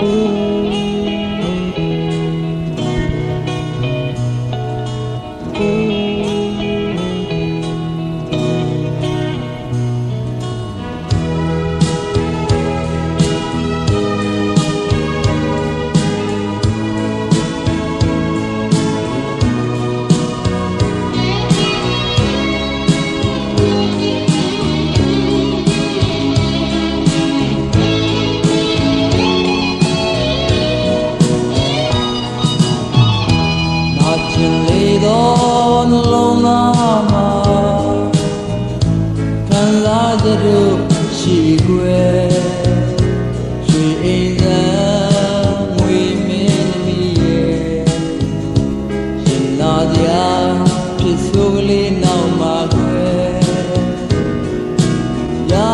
Oh. ဗျာဖြစ်ဆိုးကလေးနောက်မှာခွဲရာ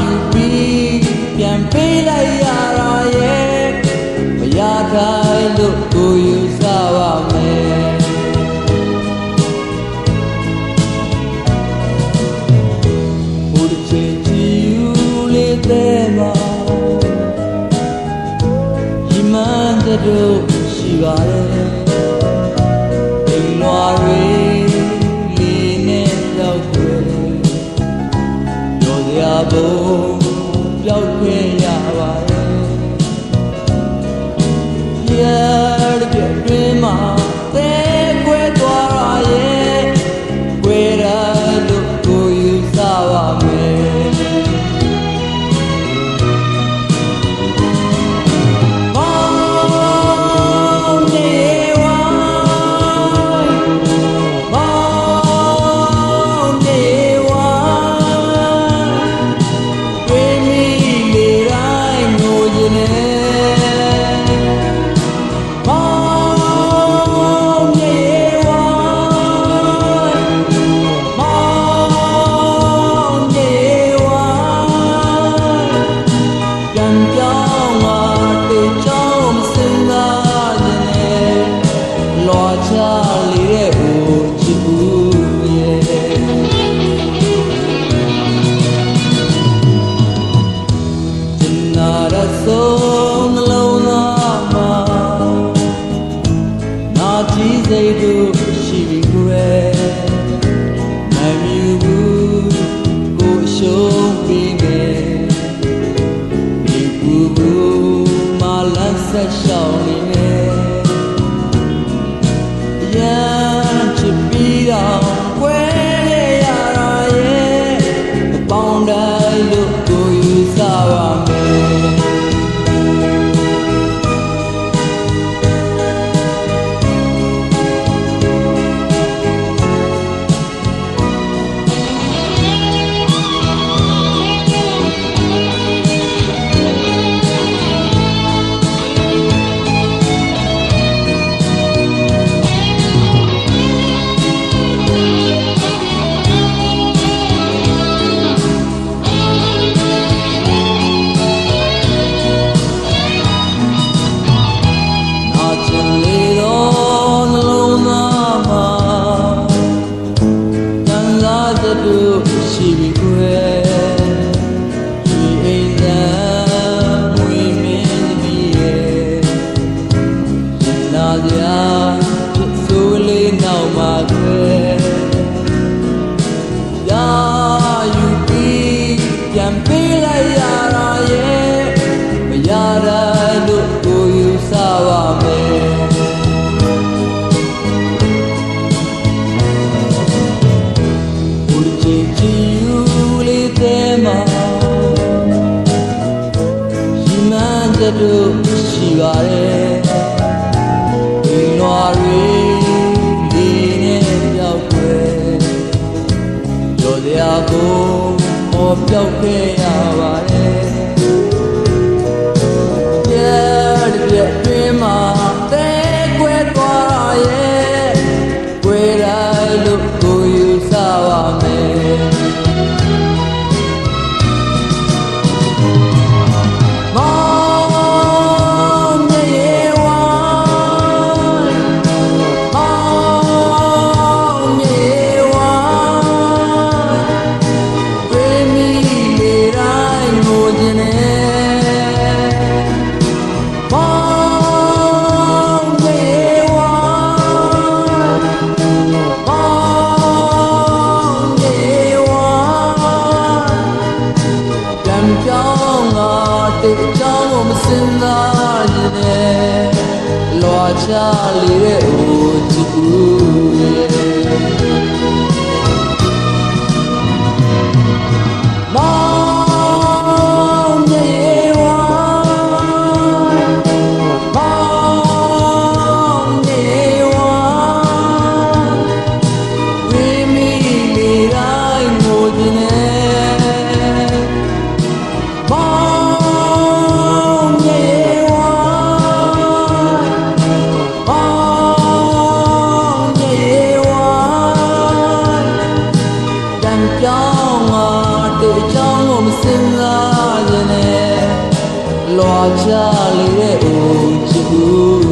ယူပြီးပြန်ပေးလိုက်ရတာရဲ့မရခိုင်လို့ကိုယူဆပါမယ်ဘုရားချင်းကြည်ယူလေးတဲ့မှာဒီမှန်တဲ့တို့ရှိပါတယ် Oh. show. me နာပြဆိုးလေးနောက်မှာခွဲရာယူပြီးပြန်ပေးလိုက်ရတာရဲ့မရတာလို့ကိုယူဆပါမယ်ဘူးချင်ချင်ယူလေးတဲ့မှာရှိမှန်တဲ့တို့ရှိပါတယ် ရီဒီနဲ့ပြောက်ွယ်ကြော်ရကိုဟောပြောက်ခဲ့ရပါတယ်ပြတ်ပြတ် လွာချလေတဲ့ဦးချစ်ဦး တေချောင်းကိုမစင်စားခြင်းနဲ့လွာချလေတဲ့ဦးချစ်ဦး